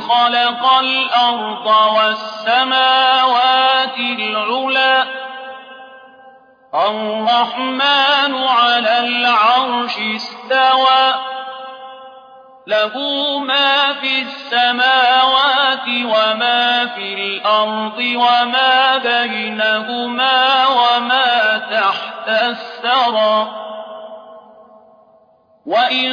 خلق الأرض والسماوات العلى الرحمن على العرش استوى له ما في السماوات وما في الأرض وما بينهما وما تحت الثرى وإن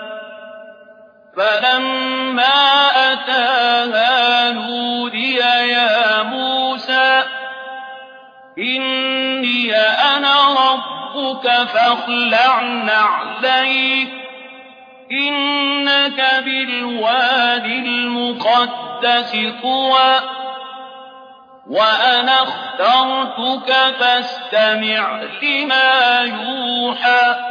فلما أتاها نودي يا موسى إني أنا ربك فاخلع نعليك إنك بالواد المقدس طوى وأنا اخترتك فاستمع لما يوحى.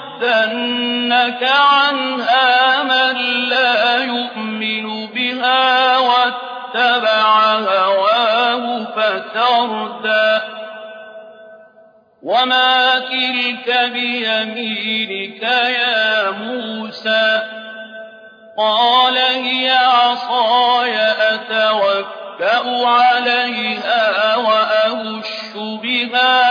يصدنك عنها من لا يؤمن بها واتبع هواه فتردى وما تلك بيمينك يا موسى قال هي عصاي أتوكأ عليها وأهش بها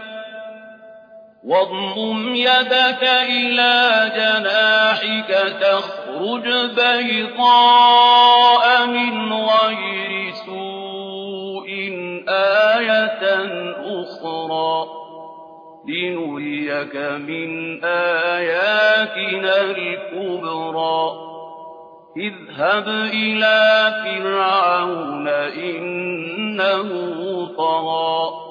واضمم يدك إلى جناحك تخرج بيضاء من غير سوء آية أخرى. لنريك من آياتنا الكبرى. اذهب إلى فرعون إنه طغى.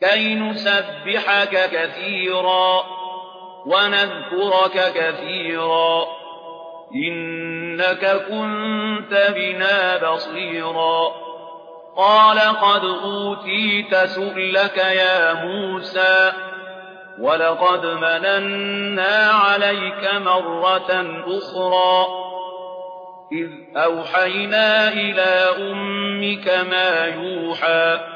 كي نسبحك كثيرا ونذكرك كثيرا إنك كنت بنا بصيرا قال قد أوتيت سؤلك يا موسى ولقد مننا عليك مرة أخرى إذ أوحينا إلى أمك ما يوحى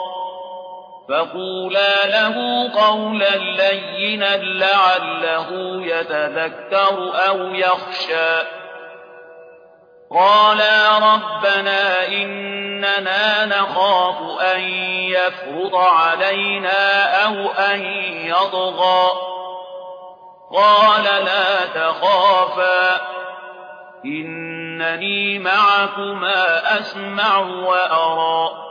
فقولا له قولا لينا لعله يتذكر أو يخشى قالا ربنا إننا نخاف أن يفرط علينا أو أن يطغى قال لا تخافا إنني معكما أسمع وأرى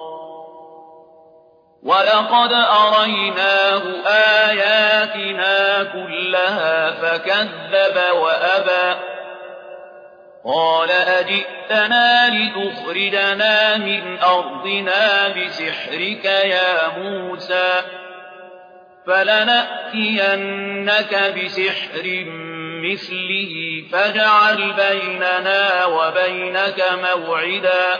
ولقد أريناه آياتنا كلها فكذب وأبى قال أجئتنا لتخرجنا من أرضنا بسحرك يا موسى فلنأتينك بسحر مثله فاجعل بيننا وبينك موعدا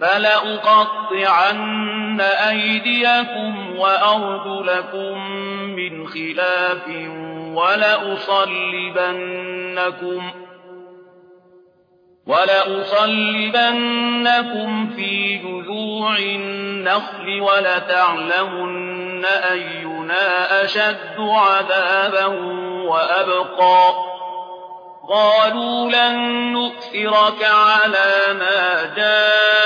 فلأقطعن أيديكم وأرجلكم من خلاف ولأصلبنكم ولأصلبنكم في جذوع النخل ولتعلمن أينا أشد عذابا وأبقى قالوا لن نؤثرك على ما من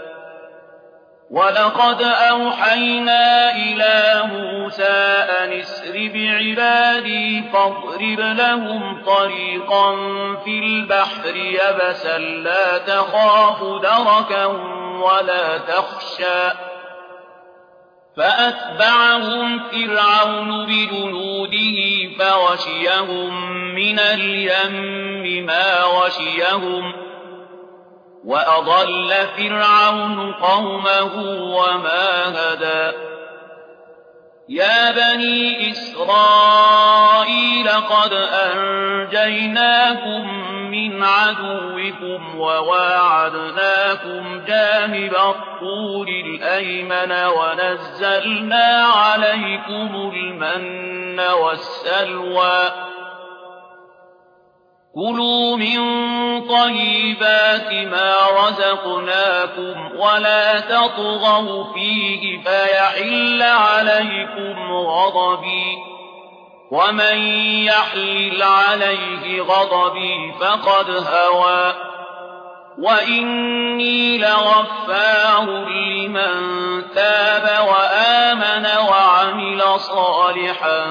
ولقد أوحينا إلى موسى أن اسر بعبادي فاضرب لهم طريقا في البحر يبسا لا تخاف دركا ولا تخشى فأتبعهم فرعون بجنوده فغشيهم من اليم ما غشيهم وأضل فرعون قومه وما هدى. يا بني إسرائيل قد أنجيناكم من عدوكم وواعدناكم جانب الطور الأيمن ونزلنا عليكم المن والسلوى كلوا من طيبات ما رزقناكم ولا تطغوا فيه فيحل عليكم غضبي ومن يحلل عليه غضبي فقد هوى وإني لغفار لمن تاب وآمن وعمل صالحا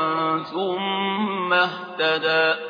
ثم اهتدى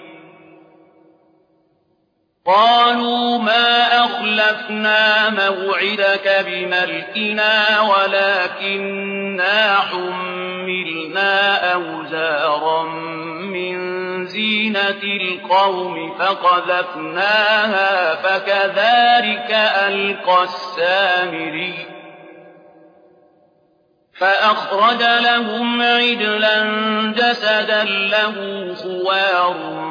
قالوا ما أخلفنا موعدك بملكنا ولكننا حملنا أوزارا من زينة القوم فقذفناها فكذلك ألقى السامري فأخرج لهم عجلا جسدا له خوار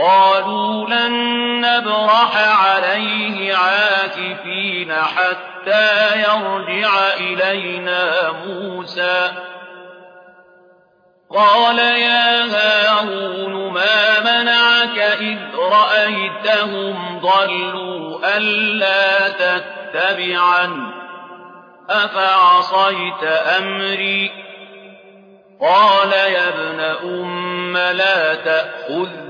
قالوا لن نبرح عليه عاكفين حتى يرجع إلينا موسى. قال يا هارون ما منعك إذ رأيتهم ضلوا ألا تتبعا أفعصيت أمري؟ قال يا ابن أم لا تأخذ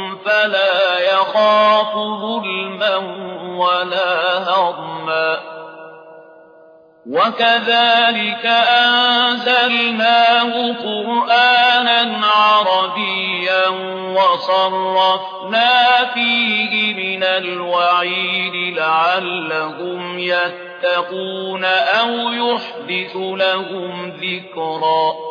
فلا يخاف ظلما ولا هضما. وكذلك أنزلناه قرآنا عربيا وصرفنا فيه من الوعيد لعلهم يتقون أو يحدث لهم ذكرا.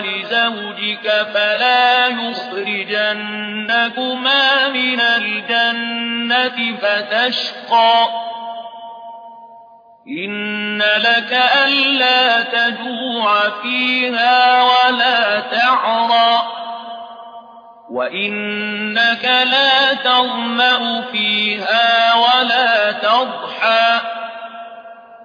ولزوجك فلا يخرجنكما من الجنة فتشقى. إن لك ألا تجوع فيها ولا تعرى. وإنك لا تظمأ فيها ولا تضحى.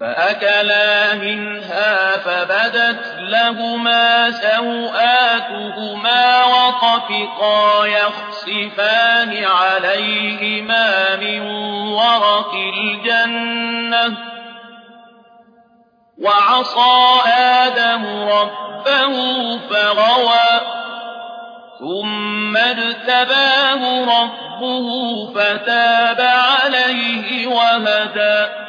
فأكلا منها فبدت لهما سوآتهما وطفقا يخصفان عليهما من ورق الجنة. وعصى آدم ربه فغوى ثم اجتباه ربه فتاب عليه وهدى.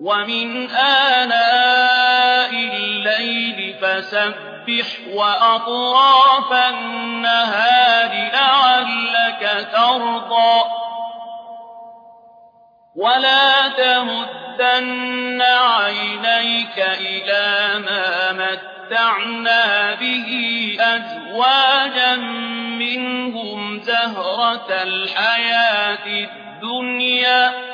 ومن آناء الليل فسبح وأطراف النهار لعلك ترضى ولا تمدن عينيك إلى ما متعنا به أزواجا منهم زهرة الحياة الدنيا